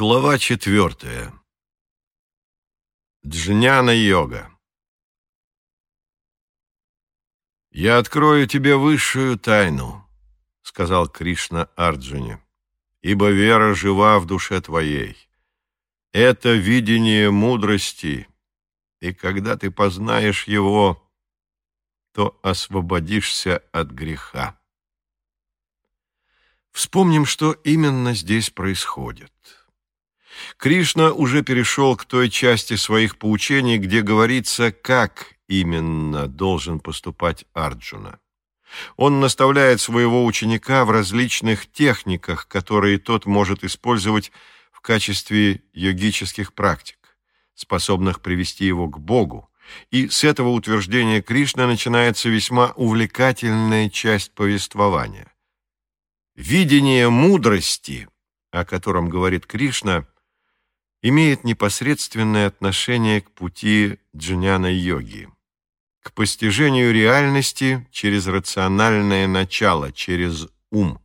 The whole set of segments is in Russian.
Глава четвертая. Джняна-йога. «Я открою тебе высшую тайну», — сказал Кришна Арджуне, «ибо вера жива в душе твоей. Это видение мудрости, и когда ты познаешь его, то освободишься от греха». Вспомним, что именно здесь происходит. Кришна уже перешел к той части своих поучений, где говорится, как именно должен поступать Арджуна. Он наставляет своего ученика в различных техниках, которые тот может использовать в качестве йогических практик, способных привести его к Богу. И с этого утверждения Кришны начинается весьма увлекательная часть повествования. Видение мудрости, о котором говорит Кришна – имеет непосредственное отношение к пути джняна-йоги, к постижению реальности через рациональное начало, через ум.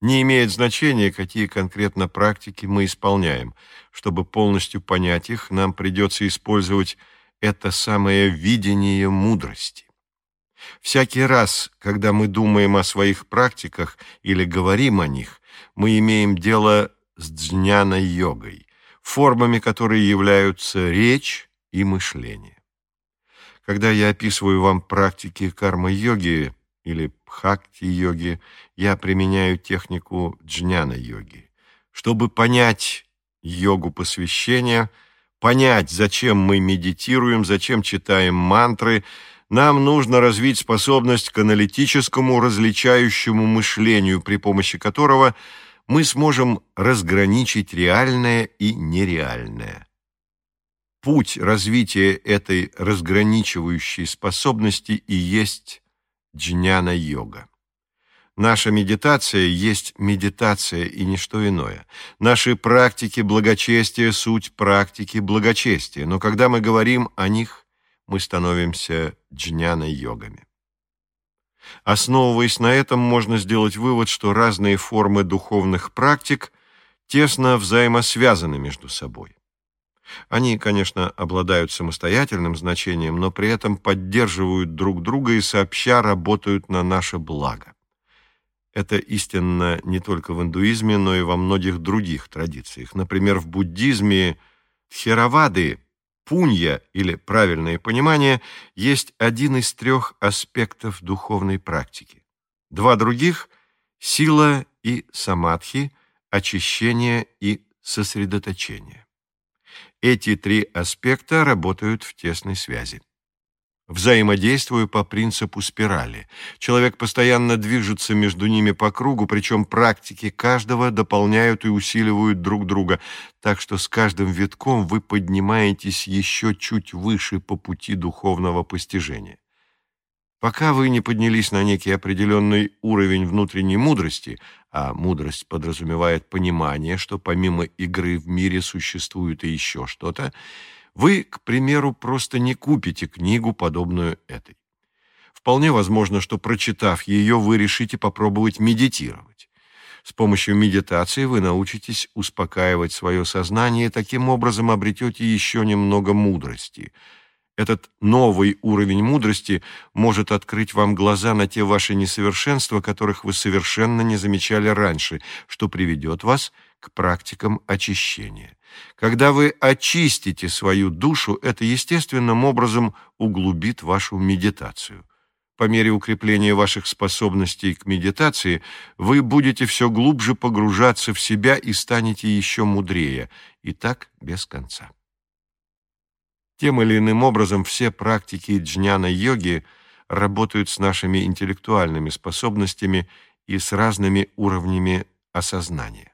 Не имеет значения, какие конкретно практики мы исполняем. Чтобы полностью понять их, нам придется использовать это самое видение мудрости. Всякий раз, когда мы думаем о своих практиках или говорим о них, мы имеем дело с джняна-йогой, формами которой являются речь и мышление. Когда я описываю вам практики карма-йоги или бхакти-йоги, я применяю технику джняна-йоги. Чтобы понять йогу посвящения, понять, зачем мы медитируем, зачем читаем мантры, нам нужно развить способность к аналитическому различающему мышлению, при помощи которого – мы сможем разграничить реальное и нереальное. Путь развития этой разграничивающей способности и есть джняна-йога. Наша медитация есть медитация и ничто иное. Наши практики благочестия – суть практики благочестия, но когда мы говорим о них, мы становимся джняна-йогами. Основываясь на этом, можно сделать вывод, что разные формы духовных практик тесно взаимосвязаны между собой. Они, конечно, обладают самостоятельным значением, но при этом поддерживают друг друга и сообща работают на наше благо. Это истинно не только в индуизме, но и во многих других традициях. Например, в буддизме тхеравады Пунья, или правильное понимание, есть один из трех аспектов духовной практики. Два других – сила и самадхи, очищение и сосредоточение. Эти три аспекта работают в тесной связи взаимодействуя по принципу спирали. Человек постоянно движется между ними по кругу, причем практики каждого дополняют и усиливают друг друга, так что с каждым витком вы поднимаетесь еще чуть выше по пути духовного постижения. Пока вы не поднялись на некий определенный уровень внутренней мудрости, а мудрость подразумевает понимание, что помимо игры в мире существует и еще что-то, вы, к примеру, просто не купите книгу, подобную этой. Вполне возможно, что, прочитав ее, вы решите попробовать медитировать. С помощью медитации вы научитесь успокаивать свое сознание и таким образом обретете еще немного мудрости. Этот новый уровень мудрости может открыть вам глаза на те ваши несовершенства, которых вы совершенно не замечали раньше, что приведет вас к практикам очищения. Когда вы очистите свою душу, это естественным образом углубит вашу медитацию. По мере укрепления ваших способностей к медитации вы будете все глубже погружаться в себя и станете еще мудрее, и так без конца. Тем или иным образом все практики джняна-йоги работают с нашими интеллектуальными способностями и с разными уровнями осознания.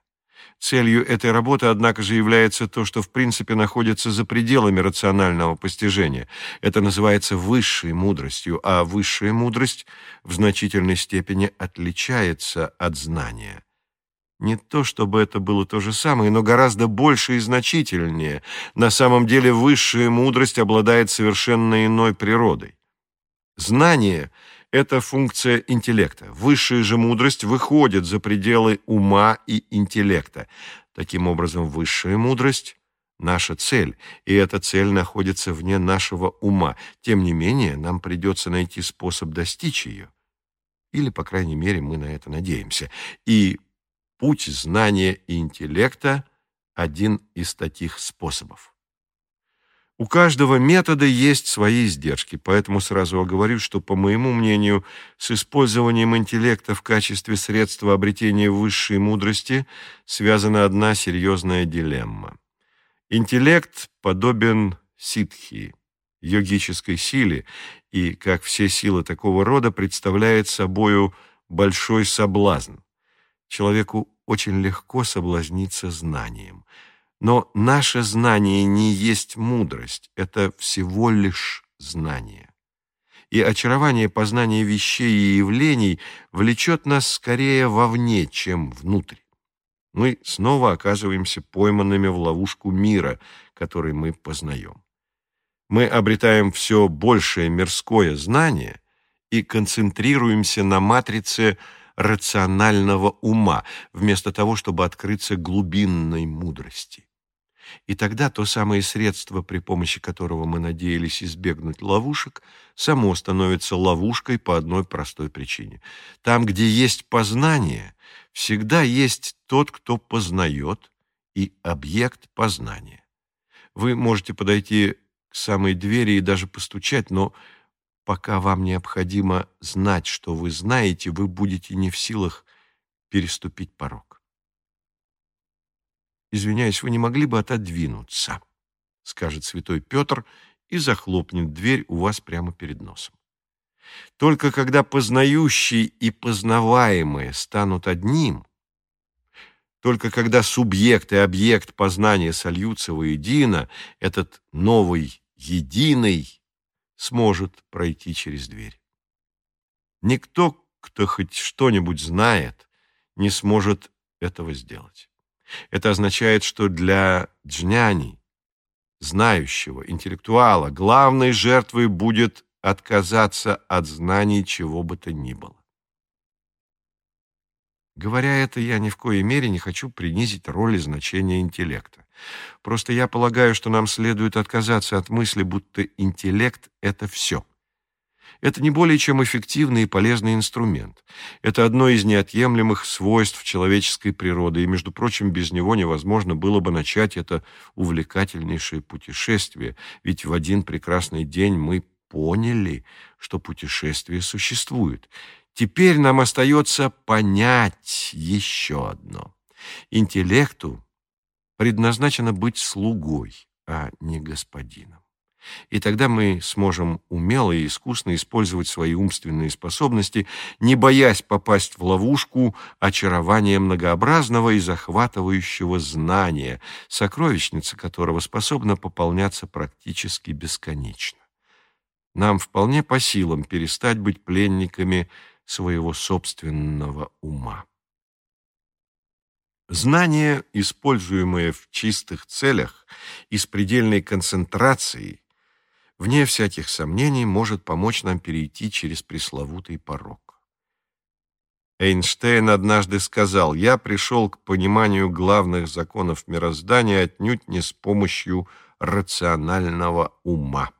Целью этой работы, однако же, является то, что в принципе находится за пределами рационального постижения. Это называется высшей мудростью, а высшая мудрость в значительной степени отличается от знания. Не то, чтобы это было то же самое, но гораздо больше и значительнее. На самом деле высшая мудрость обладает совершенно иной природой. Знание – это функция интеллекта. Высшая же мудрость выходит за пределы ума и интеллекта. Таким образом, высшая мудрость – наша цель, и эта цель находится вне нашего ума. Тем не менее, нам придется найти способ достичь ее. Или, по крайней мере, мы на это надеемся. И путь знания и интеллекта – один из таких способов. У каждого метода есть свои издержки, поэтому сразу оговорю, что, по моему мнению, с использованием интеллекта в качестве средства обретения высшей мудрости связана одна серьезная дилемма. Интеллект подобен ситхи, йогической силе, и, как все силы такого рода, представляет собою большой соблазн. Человеку очень легко соблазниться знанием – но наше знание не есть мудрость, это всего лишь знание. И очарование познания вещей и явлений влечет нас скорее вовне, чем внутрь. Мы снова оказываемся пойманными в ловушку мира, который мы познаем. Мы обретаем все большее мирское знание и концентрируемся на матрице рационального ума, вместо того, чтобы открыться глубинной мудрости. И тогда то самое средство, при помощи которого мы надеялись избегнуть ловушек, само становится ловушкой по одной простой причине. Там, где есть познание, всегда есть тот, кто познает, и объект познания. Вы можете подойти к самой двери и даже постучать, но пока вам необходимо знать, что вы знаете, вы будете не в силах переступить порог. «Извиняюсь, вы не могли бы отодвинуться?» — скажет святой Петр и захлопнет дверь у вас прямо перед носом. Только когда познающий и познаваемое станут одним, только когда субъект и объект познания сольются воедино, этот новый единый сможет пройти через дверь. Никто, кто хоть что-нибудь знает, не сможет этого сделать. Это означает, что для джняни, знающего, интеллектуала, главной жертвой будет отказаться от знаний чего бы то ни было. Говоря это, я ни в коей мере не хочу принизить роль и значение интеллекта. Просто я полагаю, что нам следует отказаться от мысли, будто интеллект — это все — это не более чем эффективный и полезный инструмент. Это одно из неотъемлемых свойств человеческой природы, и, между прочим, без него невозможно было бы начать это увлекательнейшее путешествие, ведь в один прекрасный день мы поняли, что путешествие существует. Теперь нам остается понять еще одно. Интеллекту предназначено быть слугой, а не господином. И тогда мы сможем умело и искусно использовать свои умственные способности, не боясь попасть в ловушку очарования многообразного и захватывающего знания, сокровищница которого способна пополняться практически бесконечно. Нам вполне по силам перестать быть пленниками своего собственного ума. Знание, используемое в чистых целях и с предельной концентрацией, вне всяких сомнений, может помочь нам перейти через пресловутый порог. Эйнштейн однажды сказал, «Я пришел к пониманию главных законов мироздания отнюдь не с помощью рационального ума».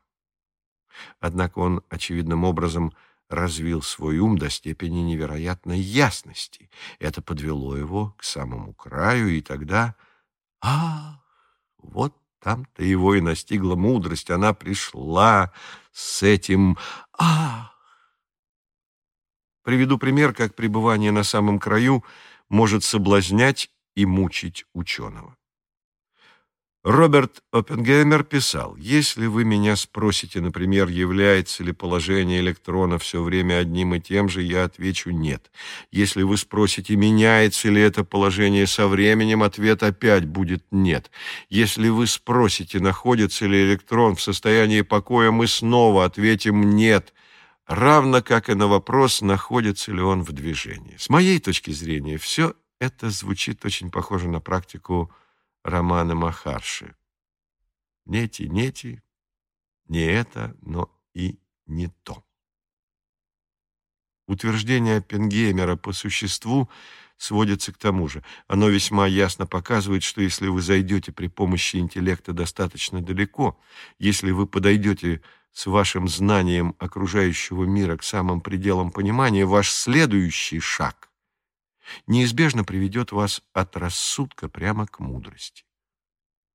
Однако он очевидным образом развил свой ум до степени невероятной ясности. Это подвело его к самому краю, и тогда... Ах, вот там-то его и настигла мудрость. Она пришла с этим «Ах!». Приведу пример, как пребывание на самом краю может соблазнять и мучить ученого. Роберт Оппенгеймер писал, «Если вы меня спросите, например, является ли положение электрона все время одним и тем же, я отвечу «нет». Если вы спросите, меняется ли это положение со временем, ответ опять будет «нет». Если вы спросите, находится ли электрон в состоянии покоя, мы снова ответим «нет», равно как и на вопрос, находится ли он в движении. С моей точки зрения, все это звучит очень похоже на практику романа Махарши. Нети, нети, не это, но и не то. Утверждение Оппенгеймера по существу сводится к тому же. Оно весьма ясно показывает, что если вы зайдете при помощи интеллекта достаточно далеко, если вы подойдете с вашим знанием окружающего мира к самым пределам понимания, ваш следующий шаг неизбежно приведет вас от рассудка прямо к мудрости.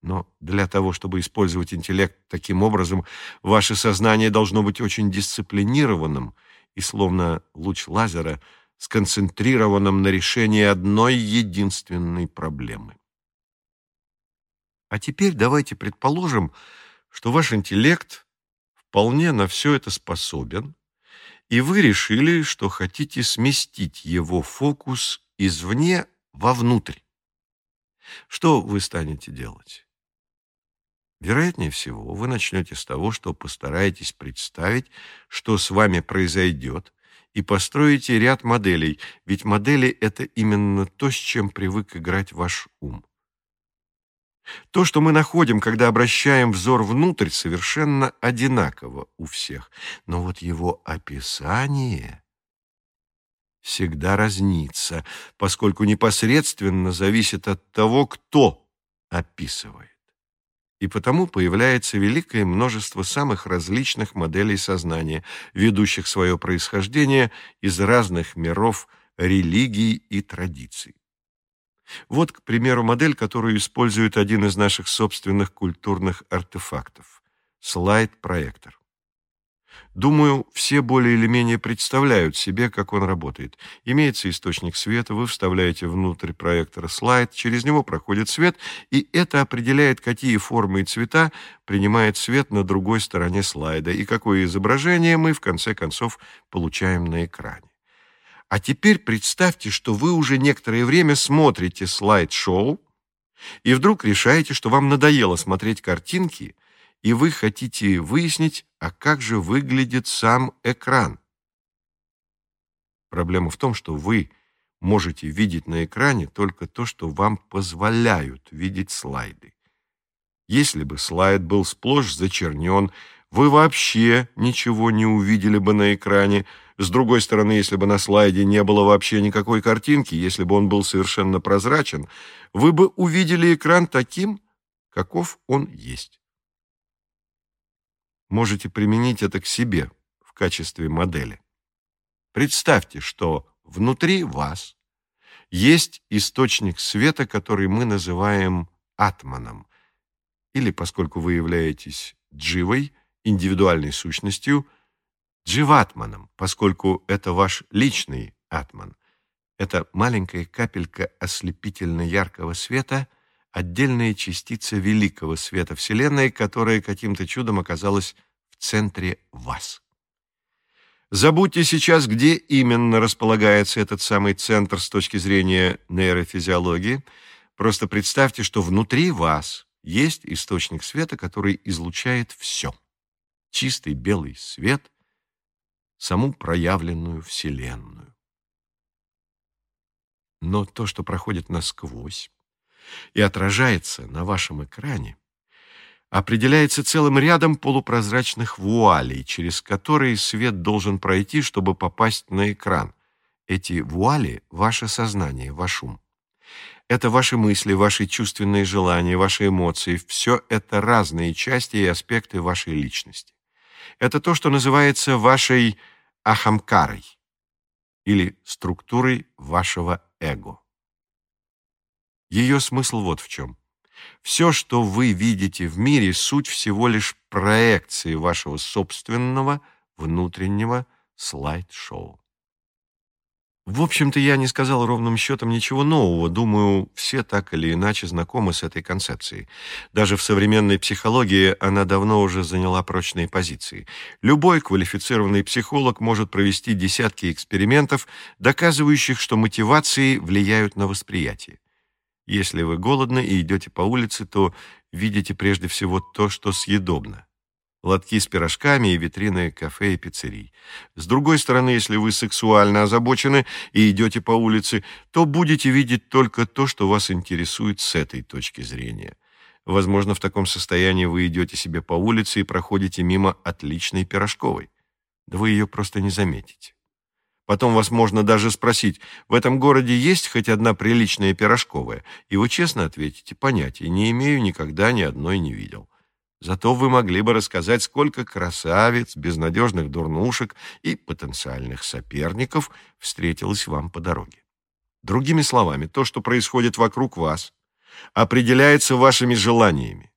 Но для того, чтобы использовать интеллект таким образом, ваше сознание должно быть очень дисциплинированным и, словно луч лазера, сконцентрированным на решении одной единственной проблемы. А теперь давайте предположим, что ваш интеллект вполне на все это способен, и вы решили, что хотите сместить его фокус извне вовнутрь. Что вы станете делать? Вероятнее всего, вы начнете с того, что постараетесь представить, что с вами произойдет, и построите ряд моделей, ведь модели — это именно то, с чем привык играть ваш ум. То, что мы находим, когда обращаем взор внутрь, совершенно одинаково у всех, но вот его описание всегда разнится, поскольку непосредственно зависит от того, кто описывает и потому появляется великое множество самых различных моделей сознания, ведущих свое происхождение из разных миров, религий и традиций. Вот, к примеру, модель, которую использует один из наших собственных культурных артефактов – слайд-проектор. Думаю, все более или менее представляют себе, как он работает. Имеется источник света, вы вставляете внутрь проектора слайд, через него проходит свет, и это определяет, какие формы и цвета принимает свет на другой стороне слайда, и какое изображение мы, в конце концов, получаем на экране. А теперь представьте, что вы уже некоторое время смотрите слайд-шоу, и вдруг решаете, что вам надоело смотреть картинки, и вы хотите выяснить, а как же выглядит сам экран. Проблема в том, что вы можете видеть на экране только то, что вам позволяют видеть слайды. Если бы слайд был сплошь зачернен, вы вообще ничего не увидели бы на экране. С другой стороны, если бы на слайде не было вообще никакой картинки, если бы он был совершенно прозрачен, вы бы увидели экран таким, каков он есть можете применить это к себе в качестве модели. Представьте, что внутри вас есть источник света, который мы называем атманом, или, поскольку вы являетесь дживой, индивидуальной сущностью, дживатманом, поскольку это ваш личный атман. Это маленькая капелька ослепительно яркого света — отдельная частица великого света Вселенной, которая каким-то чудом оказалась в центре вас. Забудьте сейчас, где именно располагается этот самый центр с точки зрения нейрофизиологии. Просто представьте, что внутри вас есть источник света, который излучает все. Чистый белый свет, саму проявленную Вселенную. Но то, что проходит насквозь, и отражается на вашем экране, определяется целым рядом полупрозрачных вуалей, через которые свет должен пройти, чтобы попасть на экран. Эти вуали — ваше сознание, ваш ум. Это ваши мысли, ваши чувственные желания, ваши эмоции. Все это разные части и аспекты вашей личности. Это то, что называется вашей ахамкарой или структурой вашего эго. Ее смысл вот в чем. Все, что вы видите в мире, суть всего лишь проекции вашего собственного внутреннего слайд-шоу. В общем-то, я не сказал ровным счетом ничего нового. Думаю, все так или иначе знакомы с этой концепцией. Даже в современной психологии она давно уже заняла прочные позиции. Любой квалифицированный психолог может провести десятки экспериментов, доказывающих, что мотивации влияют на восприятие. Если вы голодны и идете по улице, то видите прежде всего то, что съедобно. Лотки с пирожками и витрины кафе и пиццерий. С другой стороны, если вы сексуально озабочены и идете по улице, то будете видеть только то, что вас интересует с этой точки зрения. Возможно, в таком состоянии вы идете себе по улице и проходите мимо отличной пирожковой. Да вы ее просто не заметите. Потом вас можно даже спросить, в этом городе есть хоть одна приличная пирожковая? И вы честно ответите, понятия не имею, никогда ни одной не видел. Зато вы могли бы рассказать, сколько красавиц, безнадежных дурнушек и потенциальных соперников встретилось вам по дороге. Другими словами, то, что происходит вокруг вас, определяется вашими желаниями.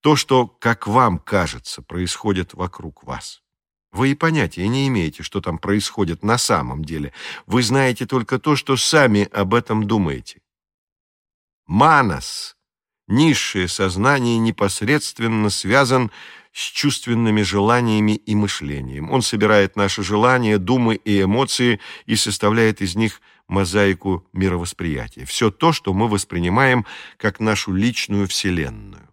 То, что, как вам кажется, происходит вокруг вас. Вы и понятия не имеете, что там происходит на самом деле. Вы знаете только то, что сами об этом думаете. Манас, низшее сознание, непосредственно связан с чувственными желаниями и мышлением. Он собирает наши желания, думы и эмоции и составляет из них мозаику мировосприятия. Все то, что мы воспринимаем как нашу личную вселенную.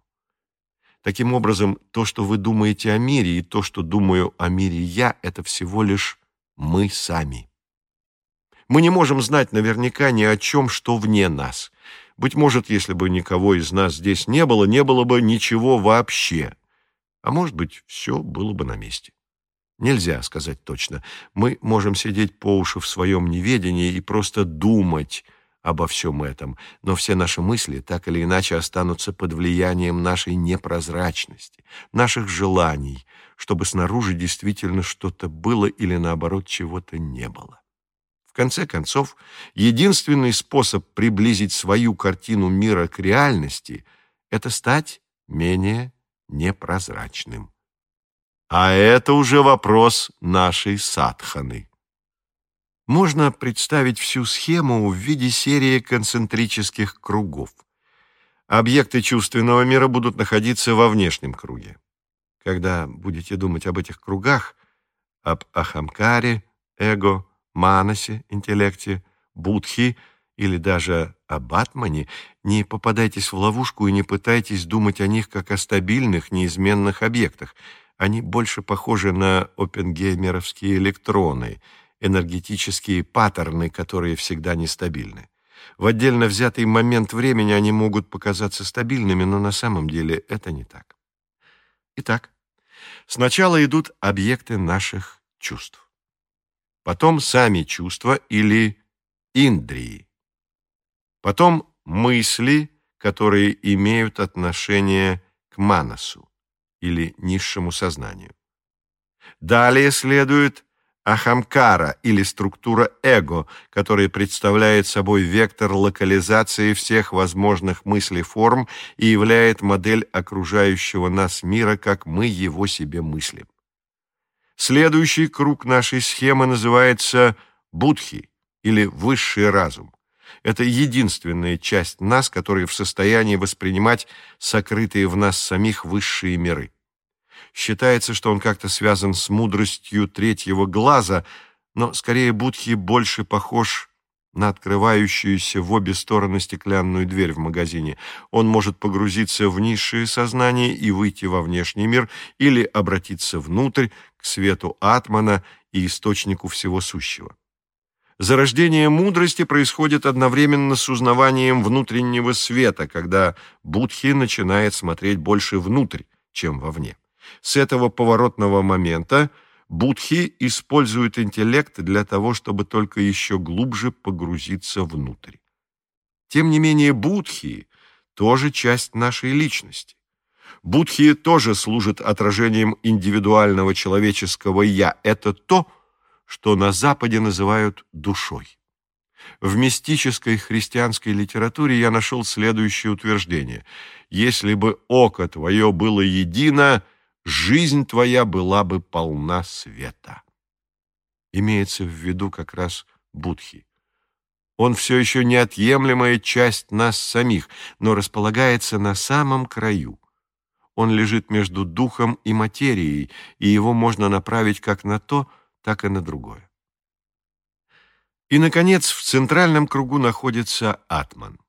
Таким образом, то, что вы думаете о мире, и то, что думаю о мире я, это всего лишь мы сами. Мы не можем знать наверняка ни о чем, что вне нас. Быть может, если бы никого из нас здесь не было, не было бы ничего вообще. А может быть, все было бы на месте. Нельзя сказать точно. Мы можем сидеть по уши в своем неведении и просто думать – обо всем этом, но все наши мысли так или иначе останутся под влиянием нашей непрозрачности, наших желаний, чтобы снаружи действительно что-то было или наоборот чего-то не было. В конце концов, единственный способ приблизить свою картину мира к реальности — это стать менее непрозрачным. А это уже вопрос нашей садханы можно представить всю схему в виде серии концентрических кругов. Объекты чувственного мира будут находиться во внешнем круге. Когда будете думать об этих кругах, об Ахамкаре, эго, манасе, интеллекте, будхи или даже об атмане, не попадайтесь в ловушку и не пытайтесь думать о них как о стабильных, неизменных объектах. Они больше похожи на оппенгеймеровские электроны — энергетические паттерны, которые всегда нестабильны. В отдельно взятый момент времени они могут показаться стабильными, но на самом деле это не так. Итак, сначала идут объекты наших чувств. Потом сами чувства или индрии. Потом мысли, которые имеют отношение к манасу или низшему сознанию. Далее следует Ахамкара или структура эго, которая представляет собой вектор локализации всех возможных мыслей форм и являет модель окружающего нас мира, как мы его себе мыслим. Следующий круг нашей схемы называется будхи или высший разум. Это единственная часть нас, которая в состоянии воспринимать сокрытые в нас самих высшие миры. Считается, что он как-то связан с мудростью третьего глаза, но скорее Будхи больше похож на открывающуюся в обе стороны стеклянную дверь в магазине. Он может погрузиться в низшее сознание и выйти во внешний мир или обратиться внутрь, к свету Атмана и источнику всего сущего. Зарождение мудрости происходит одновременно с узнаванием внутреннего света, когда Будхи начинает смотреть больше внутрь, чем вовне. С этого поворотного момента будхи используют интеллект для того, чтобы только еще глубже погрузиться внутрь. Тем не менее, будхи тоже часть нашей личности. Будхи тоже служат отражением индивидуального человеческого «я». Это то, что на Западе называют душой. В мистической христианской литературе я нашел следующее утверждение. «Если бы око твое было едино, жизнь твоя была бы полна света. Имеется в виду как раз Будхи. Он все еще неотъемлемая часть нас самих, но располагается на самом краю. Он лежит между духом и материей, и его можно направить как на то, так и на другое. И, наконец, в центральном кругу находится Атман.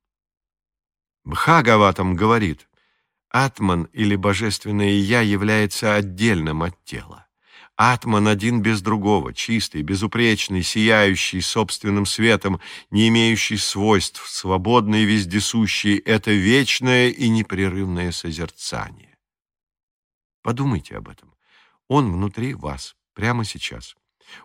Бхагаватам говорит, Атман или Божественное Я является отдельным от тела. Атман один без другого, чистый, безупречный, сияющий собственным светом, не имеющий свойств, свободный вездесущий — это вечное и непрерывное созерцание. Подумайте об этом. Он внутри вас, прямо сейчас.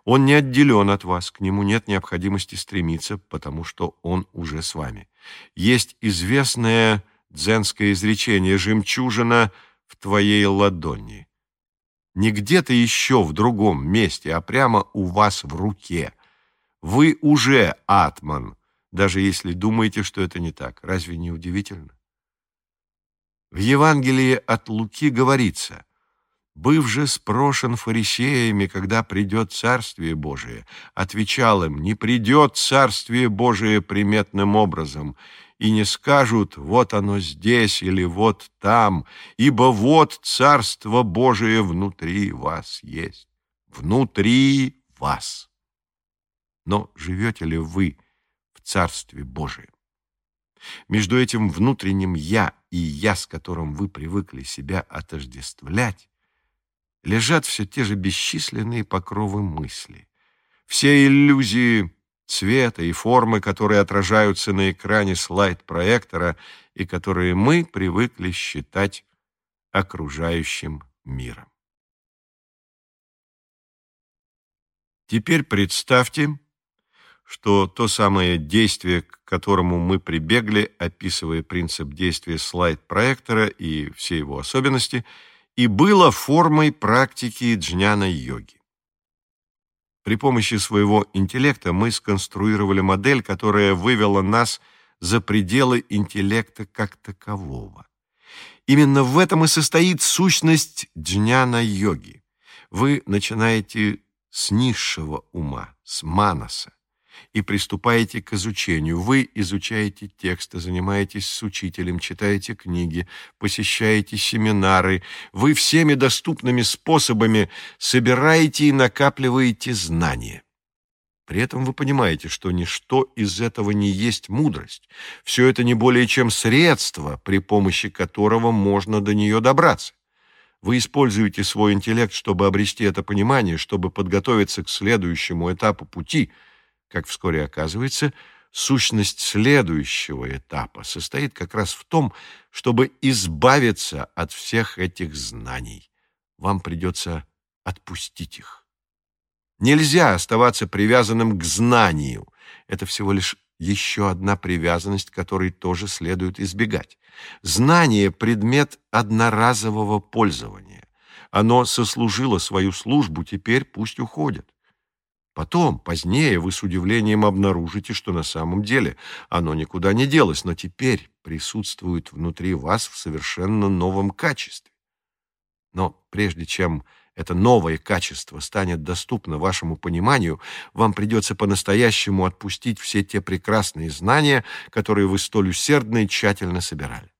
Он не отделен от вас, к нему нет необходимости стремиться, потому что он уже с вами. Есть известное дзенское изречение «жемчужина в твоей ладони». Не где-то еще в другом месте, а прямо у вас в руке. Вы уже атман, даже если думаете, что это не так. Разве не удивительно? В Евангелии от Луки говорится – быв же спрошен фарисеями, когда придет Царствие Божие, отвечал им, не придет Царствие Божие приметным образом, и не скажут «вот оно здесь» или «вот там», ибо вот Царство Божие внутри вас есть, внутри вас. Но живете ли вы в Царстве Божием? Между этим внутренним «я» и «я», с которым вы привыкли себя отождествлять, лежат все те же бесчисленные покровы мысли. Все иллюзии цвета и формы, которые отражаются на экране слайд-проектора и которые мы привыкли считать окружающим миром. Теперь представьте, что то самое действие, к которому мы прибегли, описывая принцип действия слайд-проектора и все его особенности – и было формой практики джняна-йоги. При помощи своего интеллекта мы сконструировали модель, которая вывела нас за пределы интеллекта как такового. Именно в этом и состоит сущность джняна-йоги. Вы начинаете с низшего ума, с манаса, и приступаете к изучению. Вы изучаете тексты, занимаетесь с учителем, читаете книги, посещаете семинары. Вы всеми доступными способами собираете и накапливаете знания. При этом вы понимаете, что ничто из этого не есть мудрость. Все это не более чем средство, при помощи которого можно до нее добраться. Вы используете свой интеллект, чтобы обрести это понимание, чтобы подготовиться к следующему этапу пути – как вскоре оказывается, сущность следующего этапа состоит как раз в том, чтобы избавиться от всех этих знаний. Вам придется отпустить их. Нельзя оставаться привязанным к знанию. Это всего лишь еще одна привязанность, которой тоже следует избегать. Знание – предмет одноразового пользования. Оно сослужило свою службу, теперь пусть уходит. Потом, позднее, вы с удивлением обнаружите, что на самом деле оно никуда не делось, но теперь присутствует внутри вас в совершенно новом качестве. Но прежде чем это новое качество станет доступно вашему пониманию, вам придется по-настоящему отпустить все те прекрасные знания, которые вы столь усердно и тщательно собирали.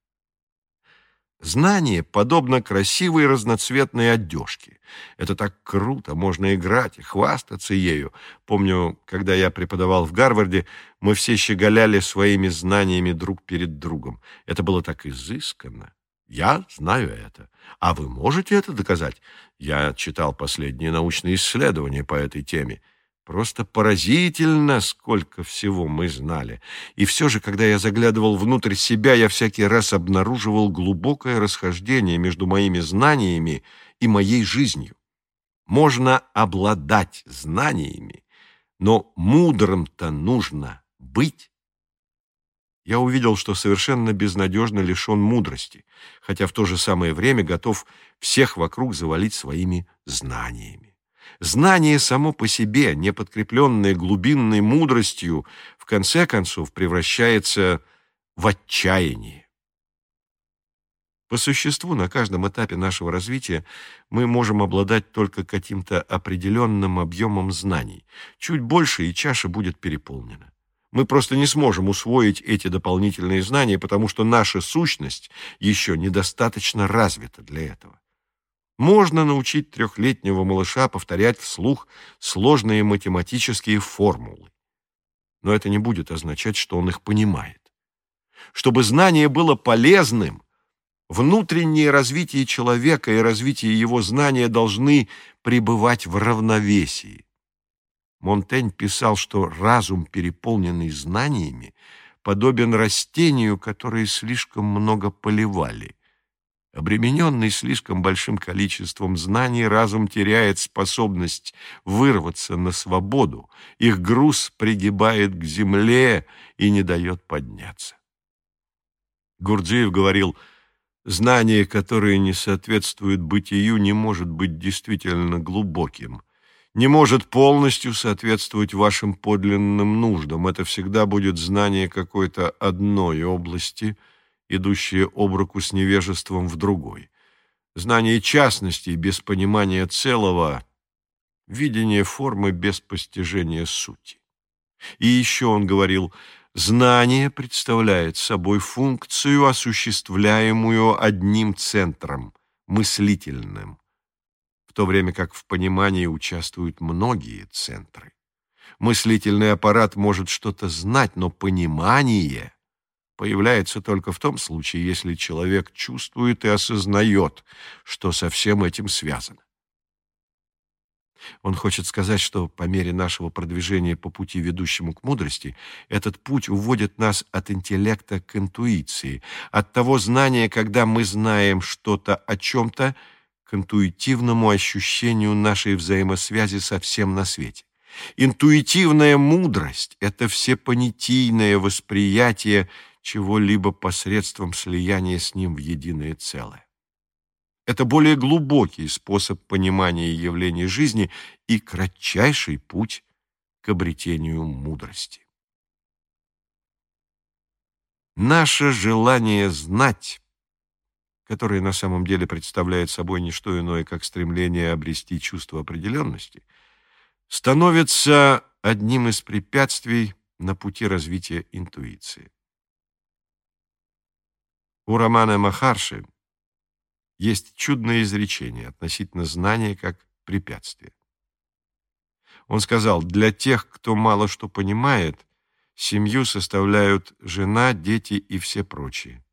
Знание подобно красивой разноцветной одежке. Это так круто, можно играть и хвастаться ею. Помню, когда я преподавал в Гарварде, мы все щеголяли своими знаниями друг перед другом. Это было так изысканно. Я знаю это. А вы можете это доказать? Я читал последние научные исследования по этой теме. Просто поразительно, сколько всего мы знали. И все же, когда я заглядывал внутрь себя, я всякий раз обнаруживал глубокое расхождение между моими знаниями и моей жизнью. Можно обладать знаниями, но мудрым-то нужно быть. Я увидел, что совершенно безнадежно лишен мудрости, хотя в то же самое время готов всех вокруг завалить своими знаниями. Знание само по себе, не подкрепленное глубинной мудростью, в конце концов превращается в отчаяние. По существу, на каждом этапе нашего развития мы можем обладать только каким-то определенным объемом знаний. Чуть больше, и чаша будет переполнена. Мы просто не сможем усвоить эти дополнительные знания, потому что наша сущность еще недостаточно развита для этого. Можно научить трехлетнего малыша повторять вслух сложные математические формулы. Но это не будет означать, что он их понимает. Чтобы знание было полезным, внутреннее развитие человека и развитие его знания должны пребывать в равновесии. Монтень писал, что разум, переполненный знаниями, подобен растению, которое слишком много поливали. Обремененный слишком большим количеством знаний, разум теряет способность вырваться на свободу, их груз пригибает к земле и не дает подняться. Гурджиев говорил, знание, которое не соответствует бытию, не может быть действительно глубоким, не может полностью соответствовать вашим подлинным нуждам. Это всегда будет знание какой-то одной области – идущие об руку с невежеством в другой. Знание частностей без понимания целого, видение формы без постижения сути. И еще он говорил, знание представляет собой функцию, осуществляемую одним центром, мыслительным, в то время как в понимании участвуют многие центры. Мыслительный аппарат может что-то знать, но понимание — появляется только в том случае, если человек чувствует и осознает, что со всем этим связано. Он хочет сказать, что по мере нашего продвижения по пути, ведущему к мудрости, этот путь уводит нас от интеллекта к интуиции, от того знания, когда мы знаем что-то о чем-то, к интуитивному ощущению нашей взаимосвязи со всем на свете. Интуитивная мудрость — это всепонятийное восприятие чего-либо посредством слияния с ним в единое целое. Это более глубокий способ понимания явлений жизни и кратчайший путь к обретению мудрости. Наше желание знать, которое на самом деле представляет собой не что иное, как стремление обрести чувство определенности, становится одним из препятствий на пути развития интуиции. У романа Махарши есть чудное изречение относительно знания как препятствия. Он сказал, для тех, кто мало что понимает, семью составляют жена, дети и все прочие.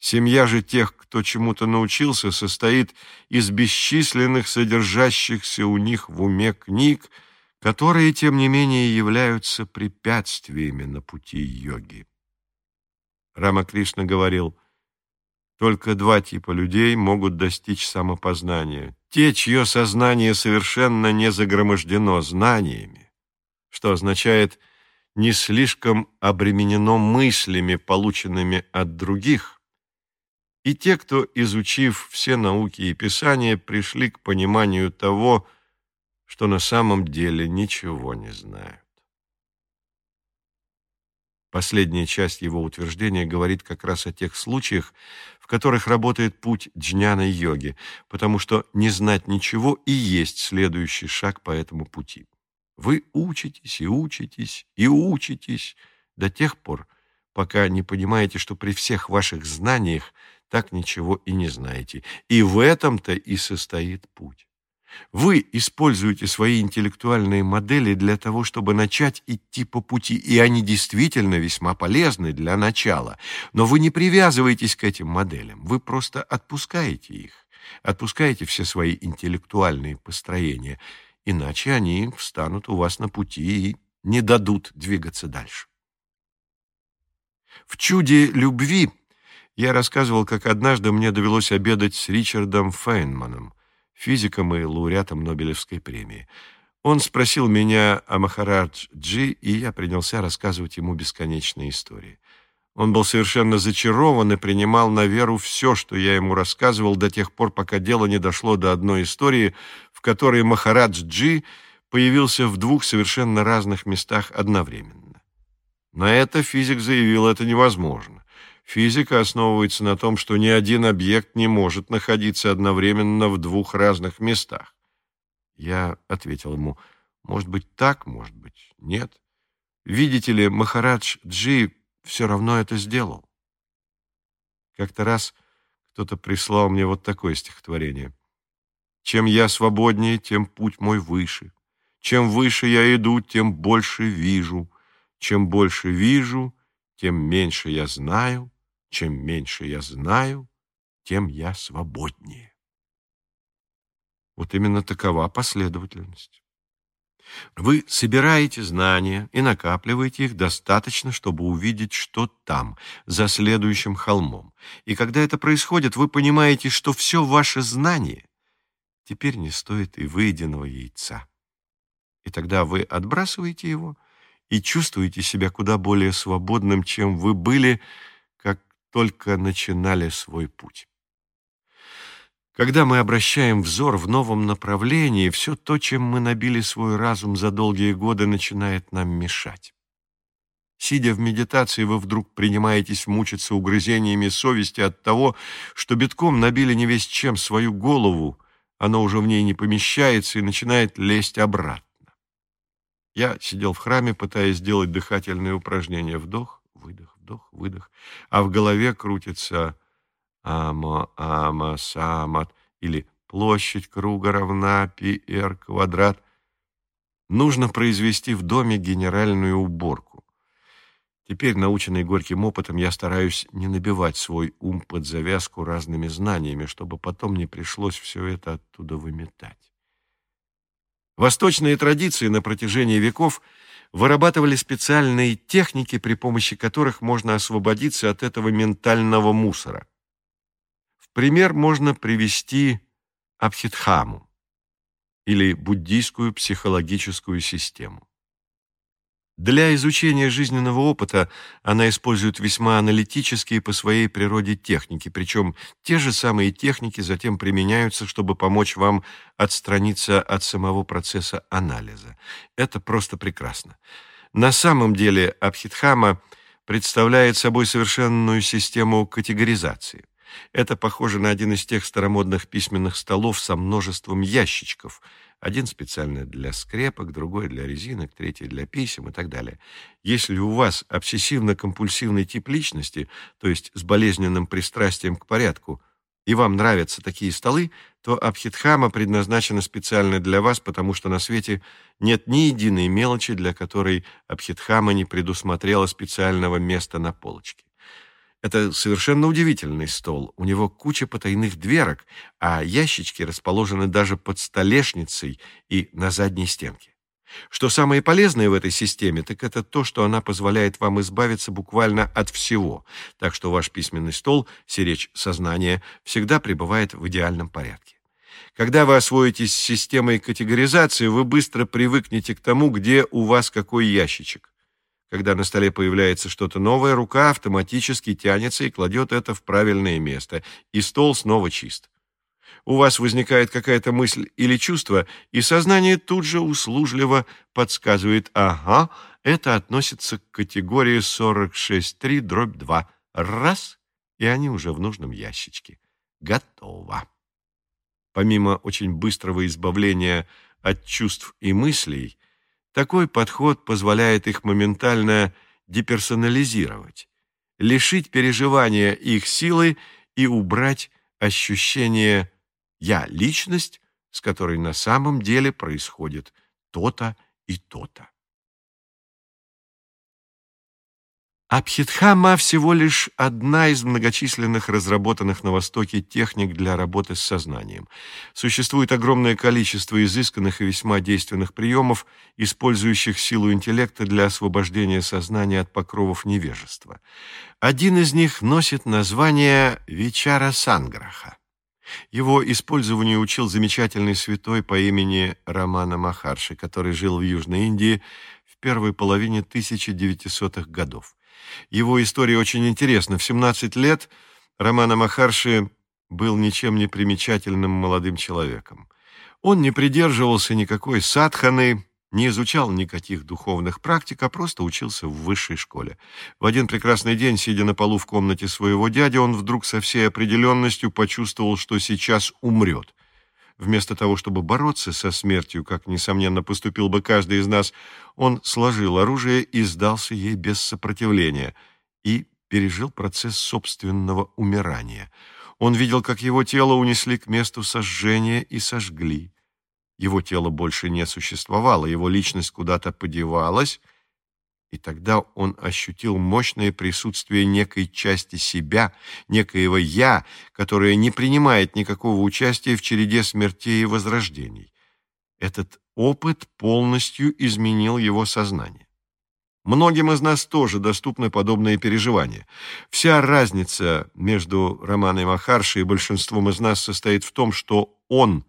Семья же тех, кто чему-то научился, состоит из бесчисленных содержащихся у них в уме книг, которые, тем не менее, являются препятствиями на пути йоги. Рамакришна говорил, только два типа людей могут достичь самопознания. Те, чье сознание совершенно не загромождено знаниями, что означает не слишком обременено мыслями, полученными от других, и те, кто, изучив все науки и писания, пришли к пониманию того, что на самом деле ничего не знают. Последняя часть его утверждения говорит как раз о тех случаях, в которых работает путь джняна-йоги, потому что не знать ничего и есть следующий шаг по этому пути. Вы учитесь и учитесь и учитесь до тех пор, пока не понимаете, что при всех ваших знаниях так ничего и не знаете. И в этом-то и состоит путь. Вы используете свои интеллектуальные модели для того, чтобы начать идти по пути, и они действительно весьма полезны для начала. Но вы не привязываетесь к этим моделям, вы просто отпускаете их, отпускаете все свои интеллектуальные построения, иначе они встанут у вас на пути и не дадут двигаться дальше. В «Чуде любви» я рассказывал, как однажды мне довелось обедать с Ричардом Фейнманом, физиком и лауреатом Нобелевской премии. Он спросил меня о Махарадж-Джи, и я принялся рассказывать ему бесконечные истории. Он был совершенно зачарован и принимал на веру все, что я ему рассказывал, до тех пор, пока дело не дошло до одной истории, в которой Махарадж-Джи появился в двух совершенно разных местах одновременно. На это физик заявил, это невозможно. Физика основывается на том, что ни один объект не может находиться одновременно в двух разных местах. Я ответил ему, может быть так, может быть нет. Видите ли, Махарадж Джи все равно это сделал. Как-то раз кто-то прислал мне вот такое стихотворение. «Чем я свободнее, тем путь мой выше. Чем выше я иду, тем больше вижу. Чем больше вижу, тем меньше я знаю» Чем меньше я знаю, тем я свободнее. Вот именно такова последовательность. Вы собираете знания и накапливаете их достаточно, чтобы увидеть, что там, за следующим холмом. И когда это происходит, вы понимаете, что все ваше знание теперь не стоит и выеденного яйца. И тогда вы отбрасываете его и чувствуете себя куда более свободным, чем вы были, только начинали свой путь. Когда мы обращаем взор в новом направлении, все то, чем мы набили свой разум за долгие годы, начинает нам мешать. Сидя в медитации, вы вдруг принимаетесь мучиться угрызениями совести от того, что битком набили не весь чем свою голову, оно уже в ней не помещается и начинает лезть обратно. Я сидел в храме, пытаясь сделать дыхательные упражнения. Вдох, вдох, выдох. А в голове крутится амо, ама, самат, или площадь круга равна пи р квадрат. Нужно произвести в доме генеральную уборку. Теперь, наученный горьким опытом, я стараюсь не набивать свой ум под завязку разными знаниями, чтобы потом не пришлось все это оттуда выметать. Восточные традиции на протяжении веков вырабатывали специальные техники, при помощи которых можно освободиться от этого ментального мусора пример можно привести Абхидхаму или буддийскую психологическую систему. Для изучения жизненного опыта она использует весьма аналитические по своей природе техники, причем те же самые техники затем применяются, чтобы помочь вам отстраниться от самого процесса анализа. Это просто прекрасно. На самом деле Абхидхама представляет собой совершенную систему категоризации. Это похоже на один из тех старомодных письменных столов со множеством ящичков. Один специально для скрепок, другой для резинок, третий для писем и так далее. Если у вас обсессивно-компульсивный тип личности, то есть с болезненным пристрастием к порядку, и вам нравятся такие столы, то Абхидхама предназначена специально для вас, потому что на свете нет ни единой мелочи, для которой Абхидхама не предусмотрела специального места на полочке. Это совершенно удивительный стол. У него куча потайных дверок, а ящички расположены даже под столешницей и на задней стенке. Что самое полезное в этой системе, так это то, что она позволяет вам избавиться буквально от всего, так что ваш письменный стол, сиречь сознания, всегда пребывает в идеальном порядке. Когда вы освоитесь с системой категоризации, вы быстро привыкнете к тому, где у вас какой ящичек. Когда на столе появляется что-то новое, рука автоматически тянется и кладет это в правильное место, и стол снова чист. У вас возникает какая-то мысль или чувство, и сознание тут же услужливо подсказывает «Ага, это относится к категории 46.3 дробь 2». Раз, и они уже в нужном ящичке. Готово. Помимо очень быстрого избавления от чувств и мыслей, такой подход позволяет их моментально деперсонализировать, лишить переживания их силы и убрать ощущение «я – личность», с которой на самом деле происходит то-то и то-то. Абхидхама всего лишь одна из многочисленных разработанных на Востоке техник для работы с сознанием. Существует огромное количество изысканных и весьма действенных приемов, использующих силу интеллекта для освобождения сознания от покровов невежества. Один из них носит название Вичара Санграха. Его использованию учил замечательный святой по имени Рамана Махарши, который жил в Южной Индии в первой половине 1900-х годов. Его история очень интересна. В 17 лет Романа Махарши был ничем не примечательным молодым человеком. Он не придерживался никакой садханы, не изучал никаких духовных практик, а просто учился в высшей школе. В один прекрасный день, сидя на полу в комнате своего дяди, он вдруг со всей определенностью почувствовал, что сейчас умрет. Вместо того, чтобы бороться со смертью, как, несомненно, поступил бы каждый из нас, он сложил оружие и сдался ей без сопротивления и пережил процесс собственного умирания. Он видел, как его тело унесли к месту сожжения и сожгли. Его тело больше не существовало, его личность куда-то подевалась — и тогда он ощутил мощное присутствие некой части себя, некоего «я», которое не принимает никакого участия в череде смертей и возрождений. Этот опыт полностью изменил его сознание. Многим из нас тоже доступны подобные переживания. Вся разница между Романой Махарши и большинством из нас состоит в том, что он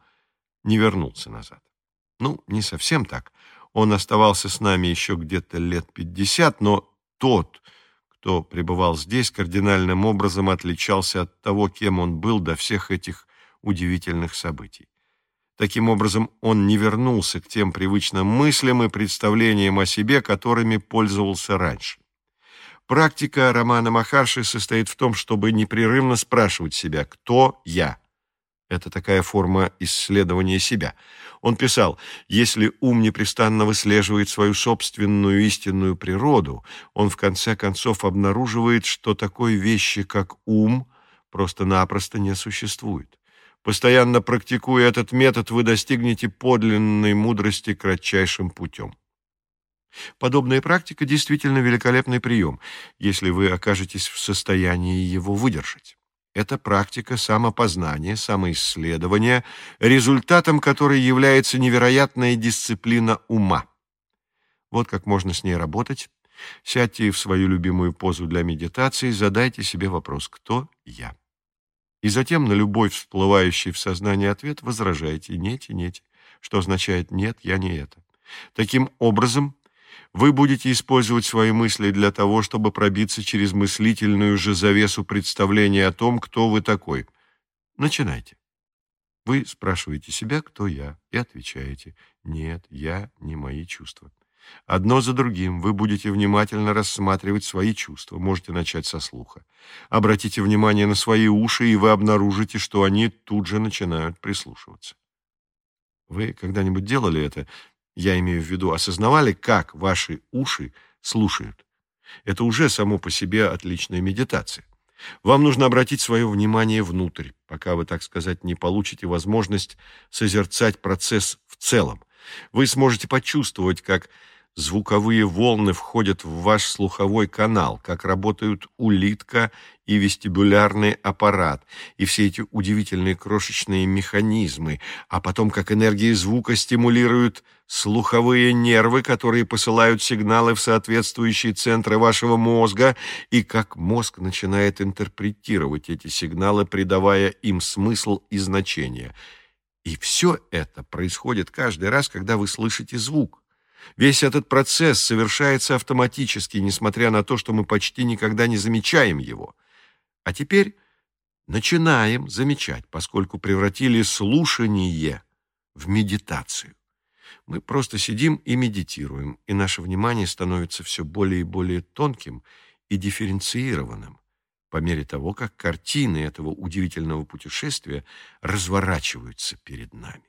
не вернулся назад. Ну, не совсем так. Он оставался с нами еще где-то лет пятьдесят, но тот, кто пребывал здесь, кардинальным образом отличался от того, кем он был до всех этих удивительных событий. Таким образом, он не вернулся к тем привычным мыслям и представлениям о себе, которыми пользовался раньше. Практика Романа Махарши состоит в том, чтобы непрерывно спрашивать себя «Кто я?». Это такая форма исследования себя. Он писал, если ум непрестанно выслеживает свою собственную истинную природу, он в конце концов обнаруживает, что такой вещи, как ум, просто-напросто не существует. Постоянно практикуя этот метод, вы достигнете подлинной мудрости кратчайшим путем. Подобная практика действительно великолепный прием, если вы окажетесь в состоянии его выдержать. Это практика самопознания, самоисследования, результатом которой является невероятная дисциплина ума. Вот как можно с ней работать. Сядьте в свою любимую позу для медитации, задайте себе вопрос «Кто я?». И затем на любой всплывающий в сознании ответ возражаете «нет, нет», что означает «нет, я не это». Таким образом, вы будете использовать свои мысли для того, чтобы пробиться через мыслительную же завесу представления о том, кто вы такой. Начинайте. Вы спрашиваете себя, кто я, и отвечаете «нет, я не мои чувства». Одно за другим вы будете внимательно рассматривать свои чувства. Можете начать со слуха. Обратите внимание на свои уши, и вы обнаружите, что они тут же начинают прислушиваться. Вы когда-нибудь делали это? Я имею в виду, осознавали, как ваши уши слушают? Это уже само по себе отличная медитация. Вам нужно обратить свое внимание внутрь, пока вы, так сказать, не получите возможность созерцать процесс в целом. Вы сможете почувствовать, как звуковые волны входят в ваш слуховой канал, как работают улитка и вестибулярный аппарат, и все эти удивительные крошечные механизмы, а потом как энергия звука стимулируют слуховые нервы, которые посылают сигналы в соответствующие центры вашего мозга, и как мозг начинает интерпретировать эти сигналы, придавая им смысл и значение. И все это происходит каждый раз, когда вы слышите звук. Весь этот процесс совершается автоматически, несмотря на то, что мы почти никогда не замечаем его. А теперь начинаем замечать, поскольку превратили слушание в медитацию. Мы просто сидим и медитируем, и наше внимание становится все более и более тонким и дифференцированным по мере того, как картины этого удивительного путешествия разворачиваются перед нами.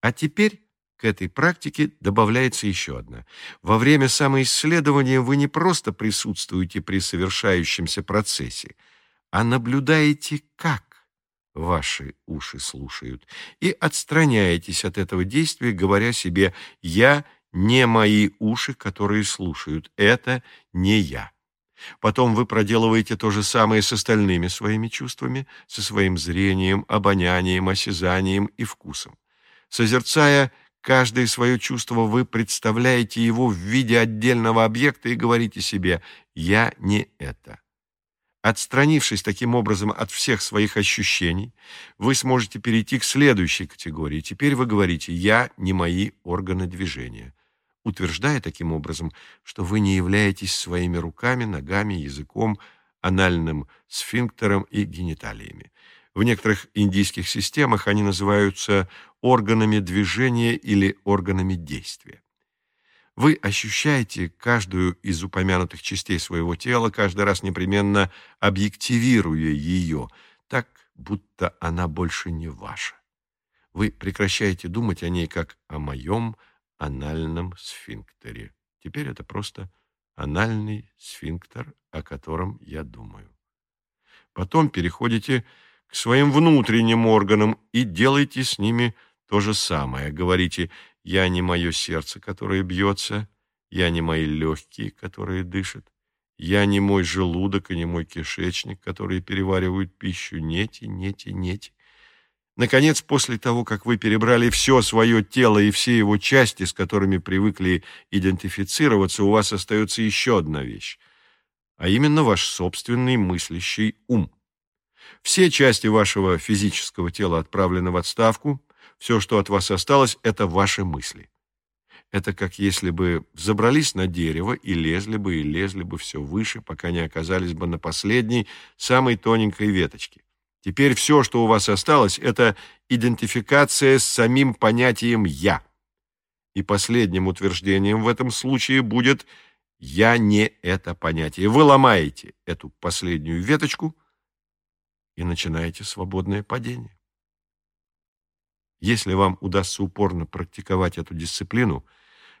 А теперь к этой практике добавляется еще одна. Во время самоисследования вы не просто присутствуете при совершающемся процессе, а наблюдаете, как ваши уши слушают, и отстраняетесь от этого действия, говоря себе «я не мои уши, которые слушают, это не я». Потом вы проделываете то же самое с остальными своими чувствами, со своим зрением, обонянием, осязанием и вкусом. Созерцая Каждое свое чувство вы представляете его в виде отдельного объекта и говорите себе «я не это». Отстранившись таким образом от всех своих ощущений, вы сможете перейти к следующей категории. Теперь вы говорите «я не мои органы движения», утверждая таким образом, что вы не являетесь своими руками, ногами, языком, анальным сфинктером и гениталиями. В некоторых индийских системах они называются органами движения или органами действия. Вы ощущаете каждую из упомянутых частей своего тела, каждый раз непременно объективируя ее, так, будто она больше не ваша. Вы прекращаете думать о ней как о моем анальном сфинктере. Теперь это просто анальный сфинктер, о котором я думаю. Потом переходите к своим внутренним органам и делайте с ними то же самое. Говорите «я не мое сердце, которое бьется», «я не мои легкие, которые дышат», «я не мой желудок и не мой кишечник, которые переваривают пищу», «нети, нети, нети». Наконец, после того, как вы перебрали все свое тело и все его части, с которыми привыкли идентифицироваться, у вас остается еще одна вещь, а именно ваш собственный мыслящий ум. Все части вашего физического тела отправлены в отставку, все, что от вас осталось, это ваши мысли. Это как если бы забрались на дерево и лезли бы, и лезли бы все выше, пока не оказались бы на последней, самой тоненькой веточке. Теперь все, что у вас осталось, это идентификация с самим понятием «я». И последним утверждением в этом случае будет «я не это понятие». Вы ломаете эту последнюю веточку и начинаете свободное падение. Если вам удастся упорно практиковать эту дисциплину,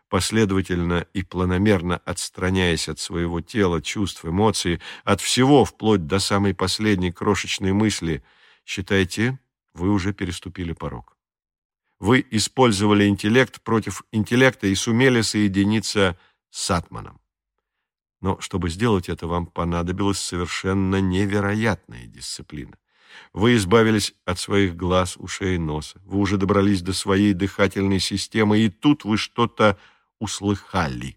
последовательно и планомерно отстраняясь от своего тела, чувств, эмоций, от всего, вплоть до самой последней крошечной мысли, считайте, вы уже переступили порог. Вы использовали интеллект против интеллекта и сумели соединиться с атманом. Но чтобы сделать это, вам понадобилась совершенно невероятная дисциплина. Вы избавились от своих глаз, ушей и носа. Вы уже добрались до своей дыхательной системы, и тут вы что-то услыхали.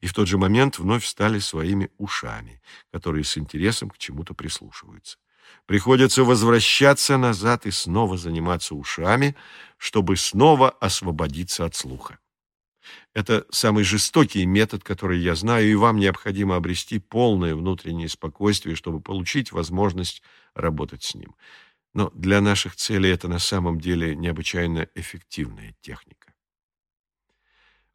И в тот же момент вновь стали своими ушами, которые с интересом к чему-то прислушиваются. Приходится возвращаться назад и снова заниматься ушами, чтобы снова освободиться от слуха. Это самый жестокий метод, который я знаю, и вам необходимо обрести полное внутреннее спокойствие, чтобы получить возможность работать с ним. Но для наших целей это на самом деле необычайно эффективная техника.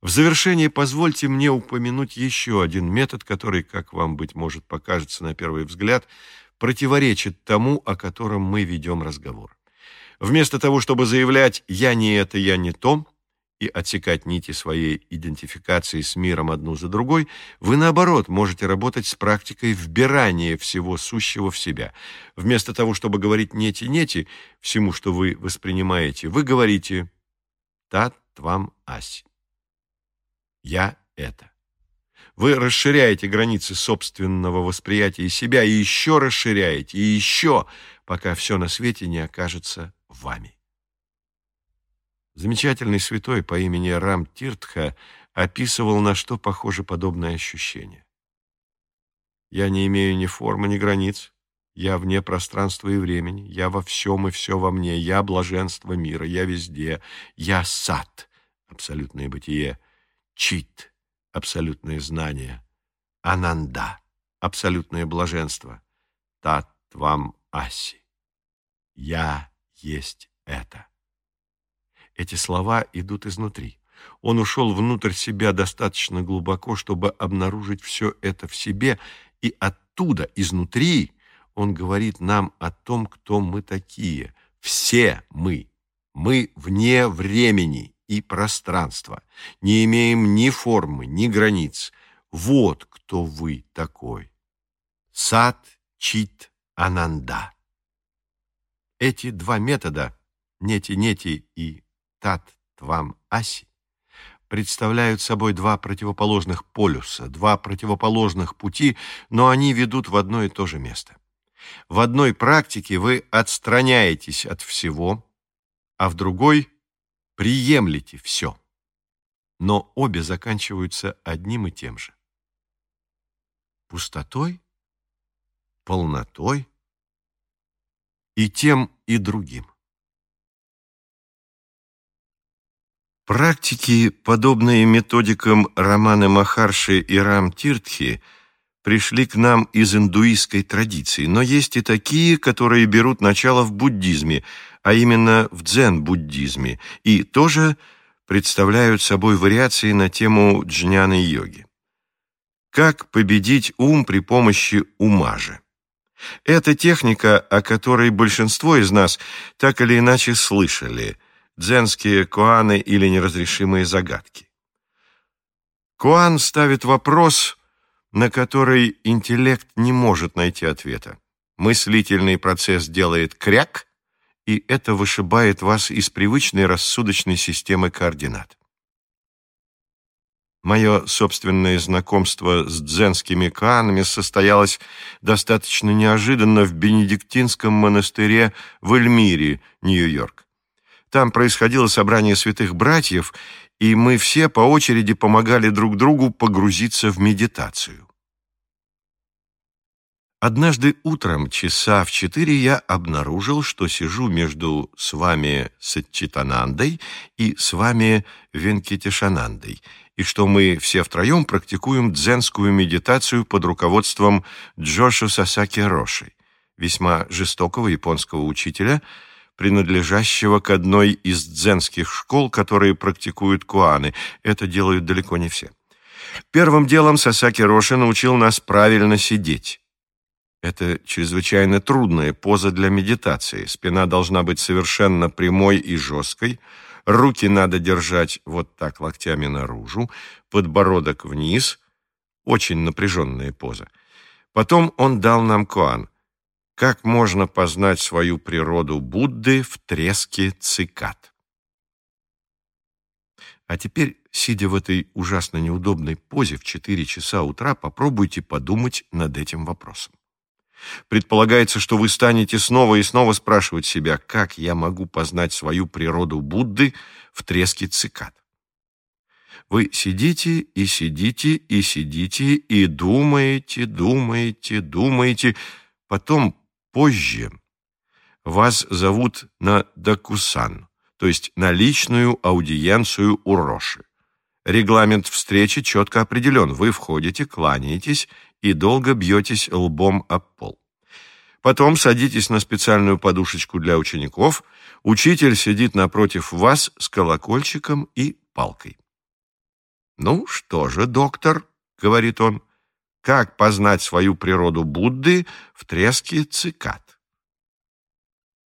В завершение позвольте мне упомянуть еще один метод, который, как вам, быть может, покажется на первый взгляд, противоречит тому, о котором мы ведем разговор. Вместо того, чтобы заявлять «я не это, я не то», и отсекать нити своей идентификации с миром одну за другой, вы, наоборот, можете работать с практикой вбирания всего сущего в себя. Вместо того, чтобы говорить «нети-нети» всему, что вы воспринимаете, вы говорите «тат твам ась». «я это». Вы расширяете границы собственного восприятия себя и еще расширяете, и еще, пока все на свете не окажется вами. Замечательный святой по имени Рам Тиртха описывал, на что похоже подобное ощущение. «Я не имею ни формы, ни границ. Я вне пространства и времени. Я во всем и все во мне. Я блаженство мира. Я везде. Я сад, абсолютное бытие чит — абсолютное знание, ананда — абсолютное блаженство, татвам аси — я есть это. Эти слова идут изнутри. Он ушел внутрь себя достаточно глубоко, чтобы обнаружить все это в себе, и оттуда, изнутри, он говорит нам о том, кто мы такие. Все мы. Мы вне времени и пространства, не имеем ни формы, ни границ. Вот кто вы такой. Сад Чит Ананда. Эти два метода, нети-нети и тат-твам-аси, представляют собой два противоположных полюса, два противоположных пути, но они ведут в одно и то же место. В одной практике вы отстраняетесь от всего, а в другой приемлете все. Но обе заканчиваются одним и тем же. Пустотой, полнотой и тем и другим. Практики, подобные методикам Романа Махарши и Рам Тиртхи, пришли к нам из индуистской традиции, но есть и такие, которые берут начало в буддизме, а именно в дзен-буддизме, и тоже представляют собой вариации на тему джняны-йоги. Как победить ум при помощи ума же? Это техника, о которой большинство из нас так или иначе слышали, дзенские куаны или неразрешимые загадки. Куан ставит вопрос, на который интеллект не может найти ответа. Мыслительный процесс делает кряк, и это вышибает вас из привычной рассудочной системы координат. Мое собственное знакомство с дзенскими каанами состоялось достаточно неожиданно в Бенедиктинском монастыре в Эльмире, Нью-Йорк. Там происходило собрание святых братьев, и мы все по очереди помогали друг другу погрузиться в медитацию. Однажды утром, часа в четыре, я обнаружил, что сижу между с вами Сатчитанандой и с вами Венкитешанандой, и что мы все втроем практикуем дзенскую медитацию под руководством Джоша Сасаки Роши, весьма жестокого японского учителя, принадлежащего к одной из дзенских школ, которые практикуют куаны. Это делают далеко не все. Первым делом Сасаки Роши научил нас правильно сидеть. Это чрезвычайно трудная поза для медитации. Спина должна быть совершенно прямой и жесткой, руки надо держать вот так локтями наружу, подбородок вниз. Очень напряженная поза. Потом он дал нам куан. Как можно познать свою природу Будды в треске цикад? А теперь, сидя в этой ужасно неудобной позе в 4 часа утра, попробуйте подумать над этим вопросом. Предполагается, что вы станете снова и снова спрашивать себя, как я могу познать свою природу Будды в треске цикад. Вы сидите и сидите и сидите и думаете, думаете, думаете. Потом, позже, вас зовут на дакусан, то есть на личную аудиенцию у Роши. Регламент встречи четко определен. Вы входите, кланяетесь и долго бьетесь лбом об пол. Потом садитесь на специальную подушечку для учеников. Учитель сидит напротив вас с колокольчиком и палкой. «Ну что же, доктор», — говорит он, — «как познать свою природу Будды в треске цикад?»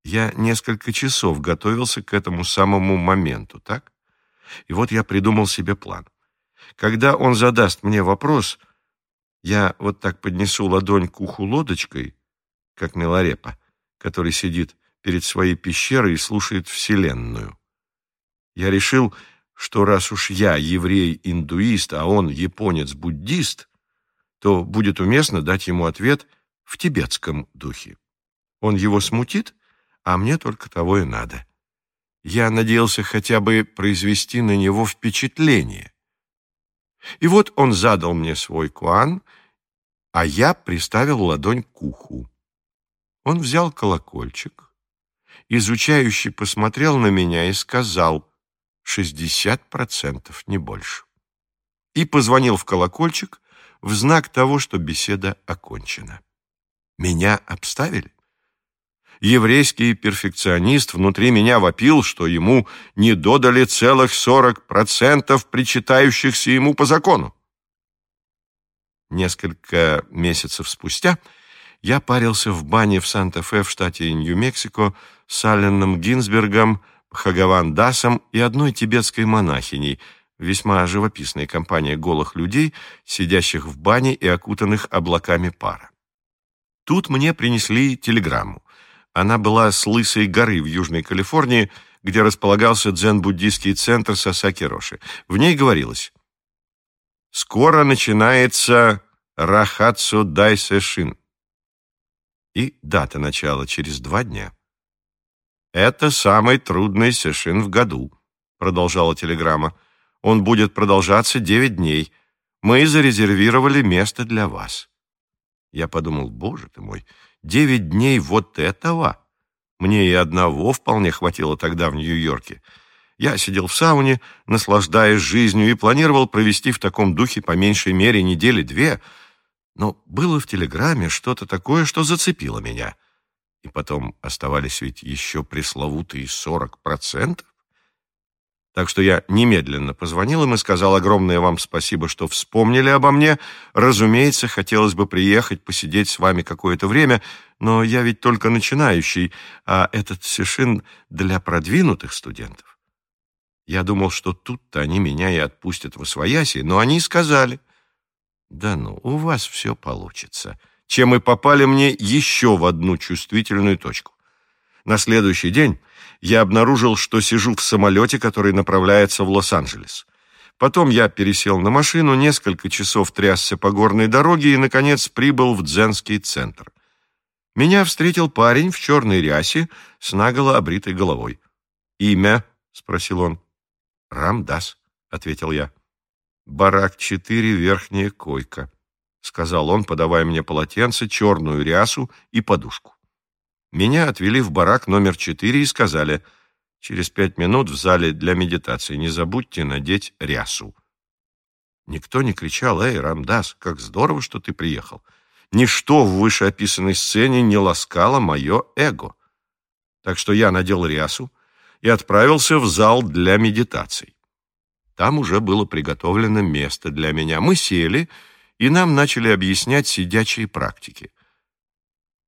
Я несколько часов готовился к этому самому моменту, так? И вот я придумал себе план. Когда он задаст мне вопрос — я вот так поднесу ладонь к уху лодочкой, как Миларепа, который сидит перед своей пещерой и слушает Вселенную. Я решил, что раз уж я еврей-индуист, а он японец-буддист, то будет уместно дать ему ответ в тибетском духе. Он его смутит, а мне только того и надо. Я надеялся хотя бы произвести на него впечатление. И вот он задал мне свой куан, а я приставил ладонь к уху. Он взял колокольчик, изучающий посмотрел на меня и сказал «шестьдесят процентов, не больше». И позвонил в колокольчик в знак того, что беседа окончена. Меня обставили. Еврейский перфекционист внутри меня вопил, что ему не додали целых сорок процентов причитающихся ему по закону. Несколько месяцев спустя я парился в бане в Санта-Фе в штате Нью-Мексико с Алленом Гинзбергом, Хагаван Дасом и одной тибетской монахиней, весьма живописная компания голых людей, сидящих в бане и окутанных облаками пара. Тут мне принесли телеграмму. Она была с Лысой горы в Южной Калифорнии, где располагался дзен-буддийский центр Сасаки Роши. В ней говорилось «Скоро начинается Рахацу Дайсешин» и дата начала через два дня. «Это самый трудный сешин в году», — продолжала телеграмма. «Он будет продолжаться девять дней. Мы зарезервировали место для вас». Я подумал, боже ты мой, Девять дней вот этого? Мне и одного вполне хватило тогда в Нью-Йорке. Я сидел в сауне, наслаждаясь жизнью, и планировал провести в таком духе по меньшей мере недели две, но было в телеграмме что-то такое, что зацепило меня. И потом оставались ведь еще пресловутые сорок процентов. Так что я немедленно позвонил им и сказал огромное вам спасибо, что вспомнили обо мне. Разумеется, хотелось бы приехать, посидеть с вами какое-то время, но я ведь только начинающий, а этот сешин для продвинутых студентов. Я думал, что тут-то они меня и отпустят в освояси, но они сказали, да ну, у вас все получится, чем и попали мне еще в одну чувствительную точку. На следующий день я обнаружил, что сижу в самолете, который направляется в Лос-Анджелес. Потом я пересел на машину, несколько часов трясся по горной дороге и, наконец, прибыл в Дзенский центр. Меня встретил парень в черной рясе с наголо обритой головой. «Имя?» — спросил он. «Рамдас», — ответил я. «Барак четыре, верхняя койка», — сказал он, подавая мне полотенце, черную рясу и подушку. Меня отвели в барак номер четыре и сказали, через пять минут в зале для медитации не забудьте надеть рясу. Никто не кричал, «Эй, Рамдас, как здорово, что ты приехал!» Ничто в вышеописанной сцене не ласкало мое эго. Так что я надел рясу и отправился в зал для медитаций. Там уже было приготовлено место для меня. Мы сели, и нам начали объяснять сидячие практики.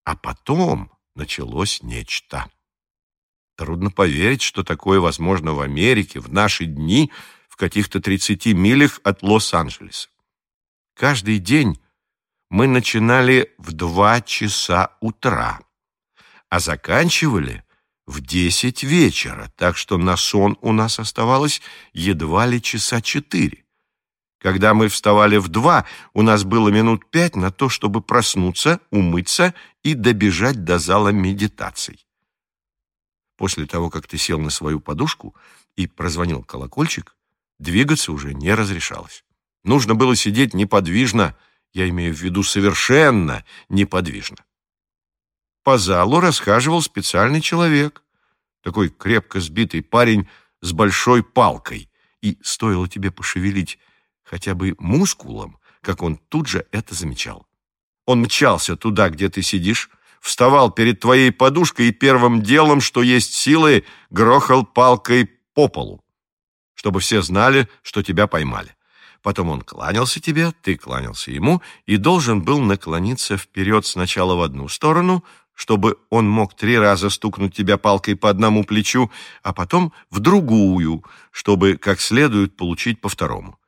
А потом началось нечто. Трудно поверить, что такое возможно в Америке в наши дни в каких-то 30 милях от Лос-Анджелеса. Каждый день мы начинали в два часа утра, а заканчивали в десять вечера, так что на сон у нас оставалось едва ли часа четыре. Когда мы вставали в два, у нас было минут пять на то, чтобы проснуться, умыться и добежать до зала медитаций. После того, как ты сел на свою подушку и прозвонил колокольчик, двигаться уже не разрешалось. Нужно было сидеть неподвижно, я имею в виду совершенно неподвижно. По залу расхаживал специальный человек, такой крепко сбитый парень с большой палкой, и стоило тебе пошевелить хотя бы мускулом, как он тут же это замечал. Он мчался туда, где ты сидишь, вставал перед твоей подушкой и первым делом, что есть силы, грохал палкой по полу, чтобы все знали, что тебя поймали. Потом он кланялся тебе, ты кланялся ему и должен был наклониться вперед сначала в одну сторону, чтобы он мог три раза стукнуть тебя палкой по одному плечу, а потом в другую, чтобы как следует получить по второму.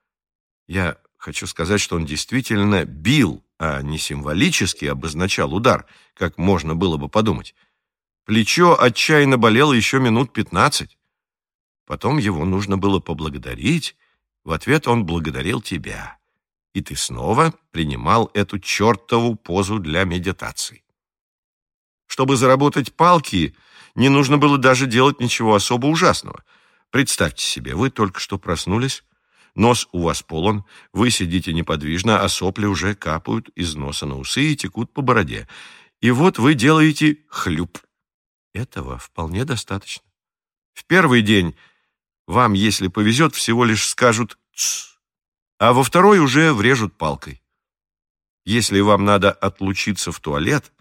Я хочу сказать, что он действительно бил, а не символически обозначал удар, как можно было бы подумать. Плечо отчаянно болело еще минут пятнадцать. Потом его нужно было поблагодарить, в ответ он благодарил тебя, и ты снова принимал эту чертову позу для медитации. Чтобы заработать палки, не нужно было даже делать ничего особо ужасного. Представьте себе, вы только что проснулись, нос у вас полон, вы сидите неподвижно, а сопли уже капают из носа на усы и текут по бороде. И вот вы делаете хлюп. Этого вполне достаточно. В первый день вам, если повезет, всего лишь скажут «ц», а во второй уже врежут палкой. Если вам надо отлучиться в туалет,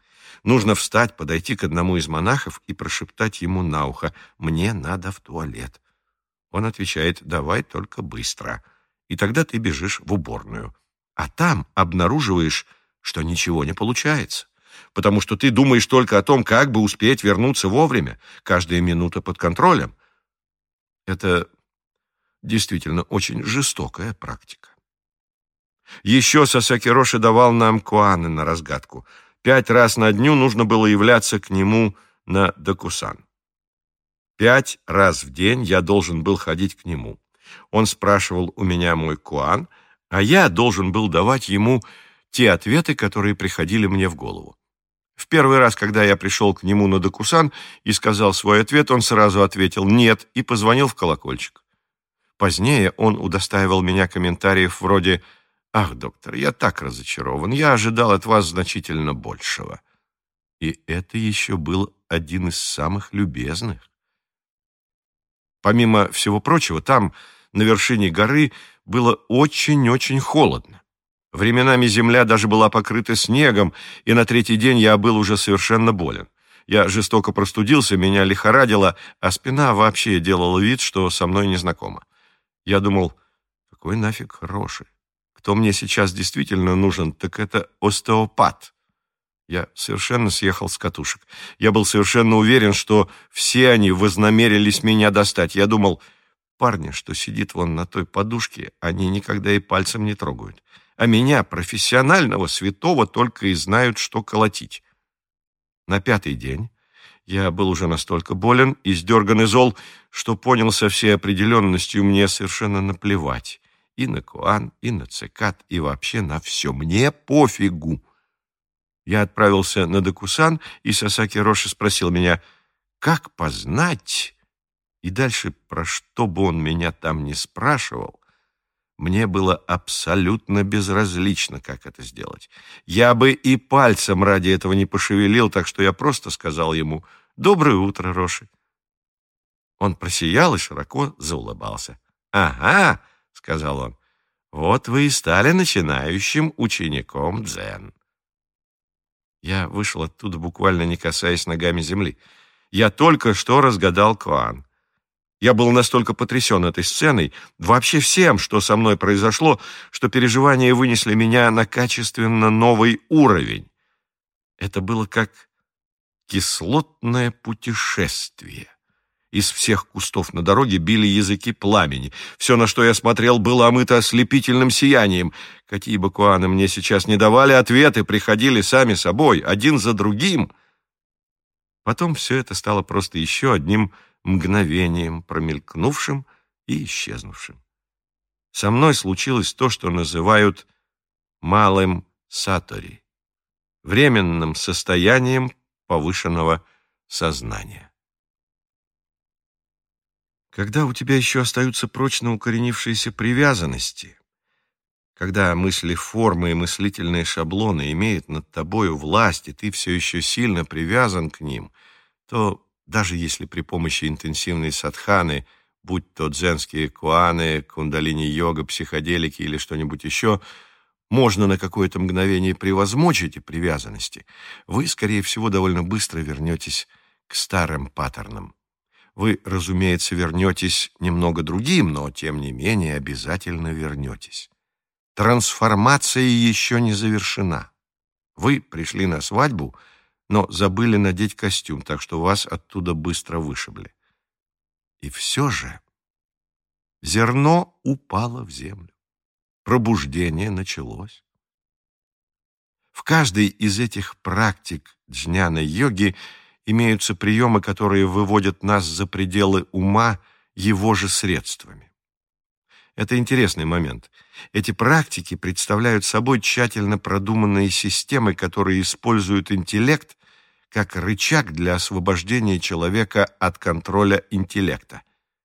нужно встать, подойти к одному из монахов и прошептать ему на ухо «Мне надо в туалет». Он отвечает «Давай только быстро». И тогда ты бежишь в уборную. А там обнаруживаешь, что ничего не получается потому что ты думаешь только о том, как бы успеть вернуться вовремя, каждая минута под контролем. Это действительно очень жестокая практика. Еще Сасаки Роши давал нам куаны на разгадку. Пять раз на дню нужно было являться к нему на докусан. Пять раз в день я должен был ходить к нему. Он спрашивал у меня мой куан, а я должен был давать ему те ответы, которые приходили мне в голову. В первый раз, когда я пришел к нему на докусан и сказал свой ответ, он сразу ответил «нет» и позвонил в колокольчик. Позднее он удостаивал меня комментариев вроде «Ах, доктор, я так разочарован, я ожидал от вас значительно большего». И это еще был один из самых любезных. Помимо всего прочего, там, на вершине горы, было очень-очень холодно. Временами земля даже была покрыта снегом, и на третий день я был уже совершенно болен. Я жестоко простудился, меня лихорадило, а спина вообще делала вид, что со мной не знакома. Я думал, какой нафиг хороший. Кто мне сейчас действительно нужен, так это остеопат. Я совершенно съехал с катушек. Я был совершенно уверен, что все они вознамерились меня достать. Я думал, парня, что сидит вон на той подушке, они никогда и пальцем не трогают а меня, профессионального святого, только и знают, что колотить. На пятый день я был уже настолько болен и сдерган и зол, что понял со всей определенностью мне совершенно наплевать, И на Куан, и на Цикад, и вообще на все. Мне пофигу. Я отправился на Докусан, и Сасаки Роши спросил меня, как познать... И дальше, про что бы он меня там не спрашивал, мне было абсолютно безразлично, как это сделать. Я бы и пальцем ради этого не пошевелил, так что я просто сказал ему «Доброе утро, Роши». Он просиял и широко заулыбался. «Ага», — сказал он, — «вот вы и стали начинающим учеником дзен». Я вышел оттуда, буквально не касаясь ногами земли. Я только что разгадал Куан. Я был настолько потрясен этой сценой, вообще всем, что со мной произошло, что переживания вынесли меня на качественно новый уровень. Это было как кислотное путешествие. Из всех кустов на дороге били языки пламени. Все, на что я смотрел, было омыто ослепительным сиянием. Какие бы куаны мне сейчас не давали, ответы приходили сами собой, один за другим. Потом все это стало просто еще одним мгновением, промелькнувшим и исчезнувшим. Со мной случилось то, что называют малым сатори, временным состоянием повышенного сознания. Когда у тебя еще остаются прочно укоренившиеся привязанности, когда мысли формы и мыслительные шаблоны имеют над тобою власть, и ты все еще сильно привязан к ним, то даже если при помощи интенсивной садханы, будь то дзенские куаны, кундалини-йога, психоделики или что-нибудь еще, можно на какое-то мгновение превозмочь эти привязанности, вы, скорее всего, довольно быстро вернетесь к старым паттернам. Вы, разумеется, вернетесь немного другим, но, тем не менее, обязательно вернетесь. Трансформация еще не завершена. Вы пришли на свадьбу — но забыли надеть костюм, так что вас оттуда быстро вышибли. И все же зерно упало в землю. Пробуждение началось. В каждой из этих практик джняна-йоги имеются приемы, которые выводят нас за пределы ума его же средствами. Это интересный момент. Эти практики представляют собой тщательно продуманные системы, которые используют интеллект как рычаг для освобождения человека от контроля интеллекта.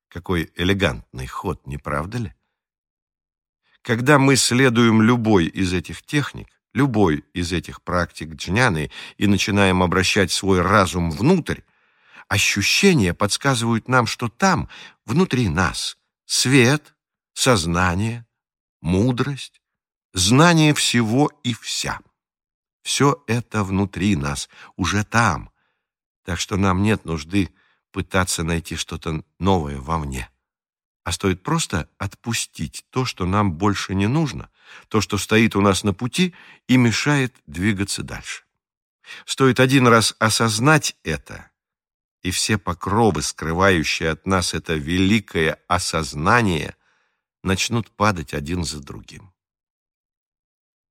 Какой элегантный ход, не правда ли? Когда мы следуем любой из этих техник, любой из этих практик джняны и начинаем обращать свой разум внутрь, ощущения подсказывают нам, что там, внутри нас, свет, сознание, мудрость, знание всего и вся. Все это внутри нас, уже там. Так что нам нет нужды пытаться найти что-то новое вовне. А стоит просто отпустить то, что нам больше не нужно, то, что стоит у нас на пути и мешает двигаться дальше. Стоит один раз осознать это, и все покровы, скрывающие от нас это великое осознание, начнут падать один за другим.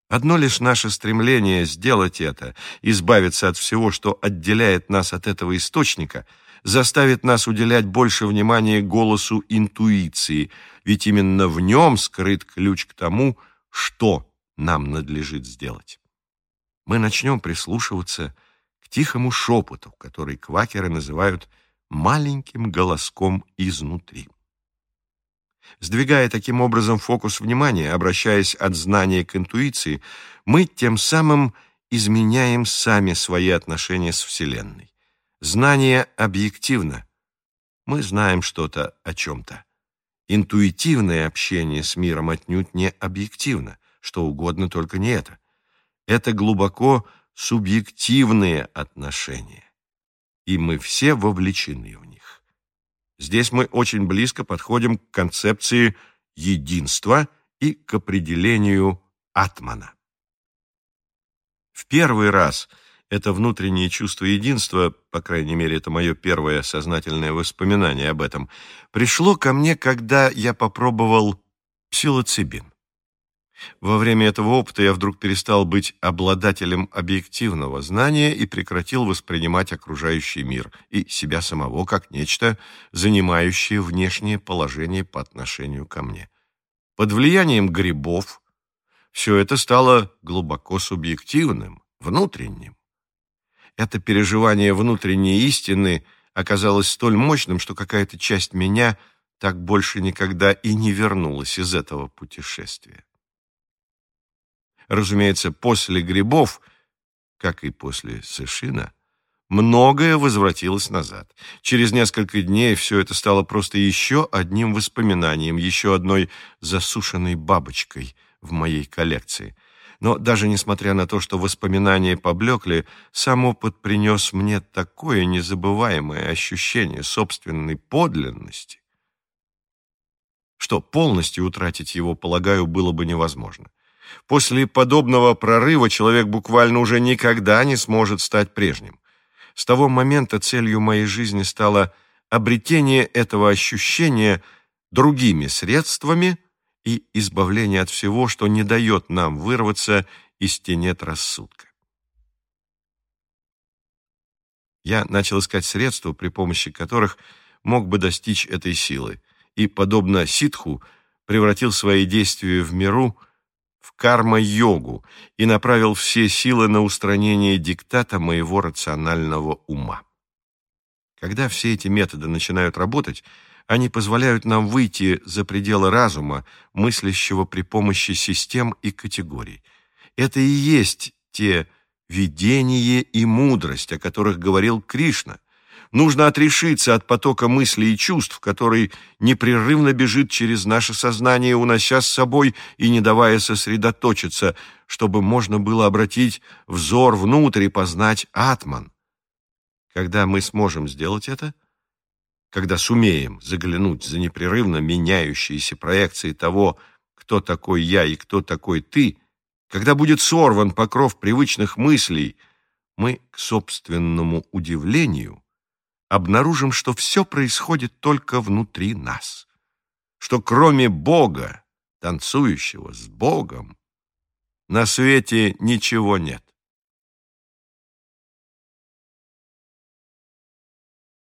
Одно лишь наше стремление сделать это, избавиться от всего, что отделяет нас от этого источника, заставит нас уделять больше внимания голосу интуиции, ведь именно в нем скрыт ключ к тому, что нам надлежит сделать. Мы начнем прислушиваться к тихому шепоту, который квакеры называют маленьким голоском изнутри. Сдвигая таким образом фокус внимания, обращаясь от знания к интуиции, мы тем самым изменяем сами свои отношения с Вселенной. Знание объективно. Мы знаем что-то о чем-то. Интуитивное общение с миром отнюдь не объективно, что угодно, только не это. Это глубоко субъективные отношения, и мы все вовлечены в них. Здесь мы очень близко подходим к концепции единства и к определению атмана. В первый раз это внутреннее чувство единства, по крайней мере, это мое первое сознательное воспоминание об этом, пришло ко мне, когда я попробовал псилоцибин. Во время этого опыта я вдруг перестал быть обладателем объективного знания и прекратил воспринимать окружающий мир и себя самого как нечто, занимающее внешнее положение по отношению ко мне. под влиянием грибов, все это стало глубоко субъективным, внутренним. Это переживание внутренней истины оказалось столь мощным, что какая-то часть меня так больше никогда и не вернулась из этого путешествия. Разумеется, после грибов, как и после Сышина, многое возвратилось назад. Через несколько дней все это стало просто еще одним воспоминанием, еще одной засушенной бабочкой в моей коллекции. Но даже несмотря на то, что воспоминания поблекли, сам опыт принес мне такое незабываемое ощущение собственной подлинности, что полностью утратить его, полагаю, было бы невозможно. После подобного прорыва человек буквально уже никогда не сможет стать прежним. С того момента целью моей жизни стало обретение этого ощущения другими средствами и избавление от всего, что не дает нам вырваться из тенет рассудка. Я начал искать средства, при помощи которых мог бы достичь этой силы, и, подобно ситху, превратил свои действия в миру – в карма-йогу и направил все силы на устранение диктата моего рационального ума. Когда все эти методы начинают работать, они позволяют нам выйти за пределы разума, мыслящего при помощи систем и категорий. Это и есть те видение и мудрость, о которых говорил Кришна – Нужно отрешиться от потока мыслей и чувств, который непрерывно бежит через наше сознание, унося с собой и не давая сосредоточиться, чтобы можно было обратить взор внутрь и познать атман. Когда мы сможем сделать это, когда сумеем заглянуть за непрерывно меняющиеся проекции того, кто такой я и кто такой ты, когда будет сорван покров привычных мыслей, мы, к собственному удивлению, обнаружим, что все происходит только внутри нас, что кроме Бога, танцующего с Богом, на свете ничего нет.